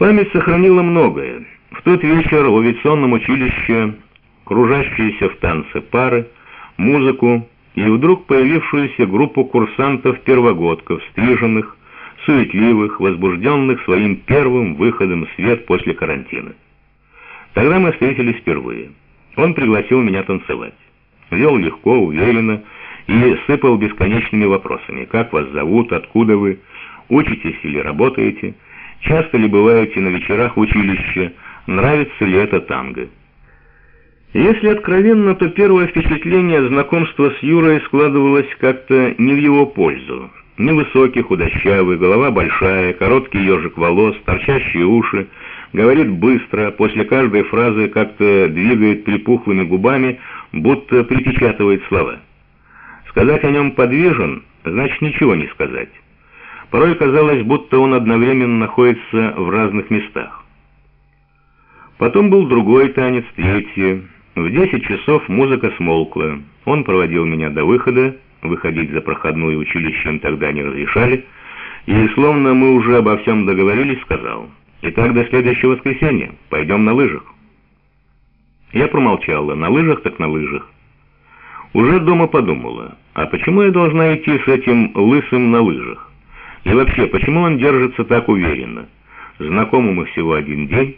Память сохранила многое. В тот вечер в авиационном училище кружащиеся в танце пары, музыку и вдруг появившуюся группу курсантов-первогодков, стриженных, суетливых, возбужденных своим первым выходом в свет после карантина. Тогда мы встретились впервые. Он пригласил меня танцевать. Вел легко, уверенно и сыпал бесконечными вопросами. Как вас зовут, откуда вы, учитесь или работаете, часто ли бываете на вечерах в училище, нравится ли это танго. Если откровенно, то первое впечатление знакомства с Юрой складывалось как-то не в его пользу. Невысокий, худощавый, голова большая, короткий ежик волос, торчащие уши, говорит быстро, после каждой фразы как-то двигает припухлыми губами, будто припечатывает слова. Сказать о нем подвижен, значит ничего не сказать. Порой казалось, будто он одновременно находится в разных местах. Потом был другой танец, третий. В десять часов музыка смолкла. Он проводил меня до выхода, выходить за проходную училищем тогда не разрешали, и, словно мы уже обо всем договорились, сказал, «Итак, до следующего воскресенья. Пойдем на лыжах». Я промолчала. На лыжах так на лыжах. Уже дома подумала, а почему я должна идти с этим лысым на лыжах? И вообще, почему он держится так уверенно? Знакомы мы всего один день.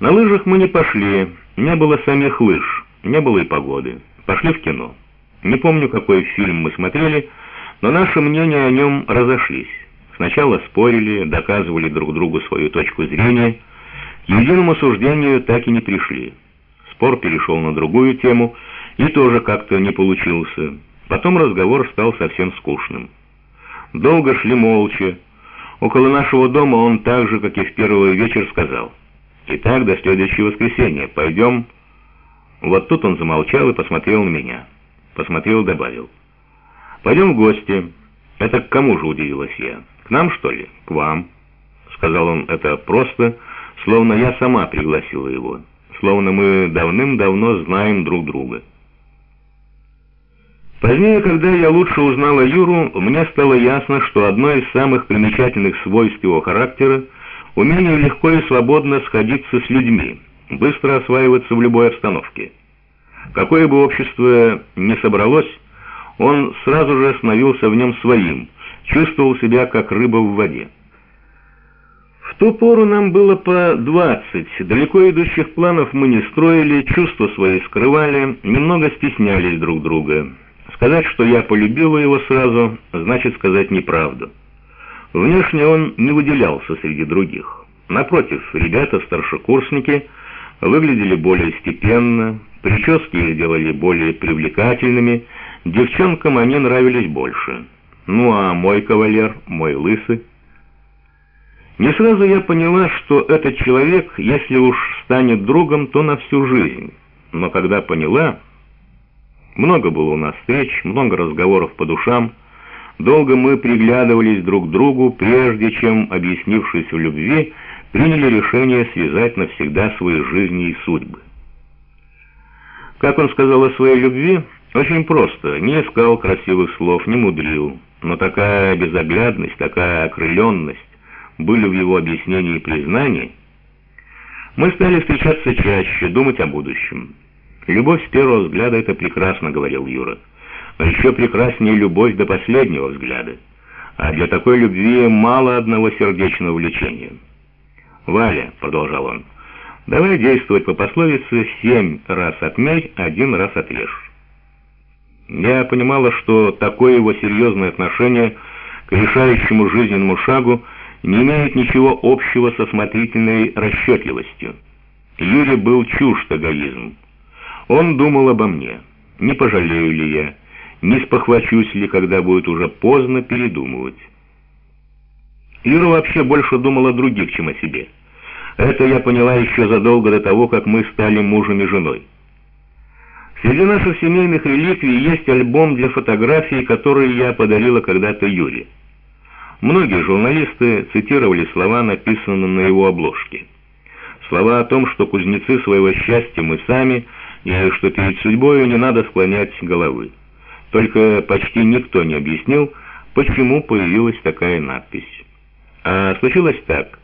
На лыжах мы не пошли, не было самих лыж, не было и погоды. Пошли в кино. Не помню, какой фильм мы смотрели, но наши мнения о нем разошлись. Сначала спорили, доказывали друг другу свою точку зрения. К единому суждению так и не пришли. Спор перешел на другую тему и тоже как-то не получился. Потом разговор стал совсем скучным. Долго шли молча. Около нашего дома он так же, как и в первый вечер, сказал. «Итак, до следующего воскресенья. Пойдем...» Вот тут он замолчал и посмотрел на меня. Посмотрел добавил. «Пойдем в гости». «Это к кому же?» — удивилась я. «К нам, что ли?» «К вам». Сказал он это просто, словно я сама пригласила его. Словно мы давным-давно знаем друг друга. Позднее, когда я лучше узнала Юру, мне стало ясно, что одно из самых примечательных свойств его характера — умение легко и свободно сходиться с людьми, быстро осваиваться в любой обстановке. Какое бы общество ни собралось, он сразу же становился в нем своим, чувствовал себя как рыба в воде. В ту пору нам было по двадцать, далеко идущих планов мы не строили, чувства свои скрывали, немного стеснялись друг друга. Сказать, что я полюбила его сразу, значит сказать неправду. Внешне он не выделялся среди других. Напротив, ребята-старшекурсники выглядели более степенно, прически их делали более привлекательными, девчонкам они нравились больше. Ну а мой кавалер, мой лысый... Не сразу я поняла, что этот человек, если уж станет другом, то на всю жизнь. Но когда поняла, много было у нас встреч, много разговоров по душам. Долго мы приглядывались друг к другу, прежде чем, объяснившись в любви, приняли решение связать навсегда свои жизни и судьбы. Как он сказал о своей любви, очень просто, не искал красивых слов, не мудрил, но такая безоглядность, такая окрыленность были в его объяснении и признании. Мы стали встречаться чаще, думать о будущем. «Любовь с первого взгляда — это прекрасно», — говорил Юра. «Но еще прекраснее любовь до последнего взгляда. А для такой любви мало одного сердечного влечения». «Валя», — продолжал он, — «давай действовать по пословице «семь раз отмерь, один раз отрежь». Я понимала, что такое его серьезное отношение к решающему жизненному шагу не имеет ничего общего со смотрительной расчетливостью. Юре был чужд эгоизм. Он думал обо мне. Не пожалею ли я, не спохвачусь ли, когда будет уже поздно передумывать. Ира вообще больше думал о других, чем о себе. Это я поняла еще задолго до того, как мы стали мужем и женой. Среди наших семейных реликвий есть альбом для фотографий, который я подарила когда-то Юре. Многие журналисты цитировали слова, написанные на его обложке. Слова о том, что кузнецы своего счастья мы сами – и что перед судьбою не надо склонять головы. Только почти никто не объяснил, почему появилась такая надпись. А случилось так.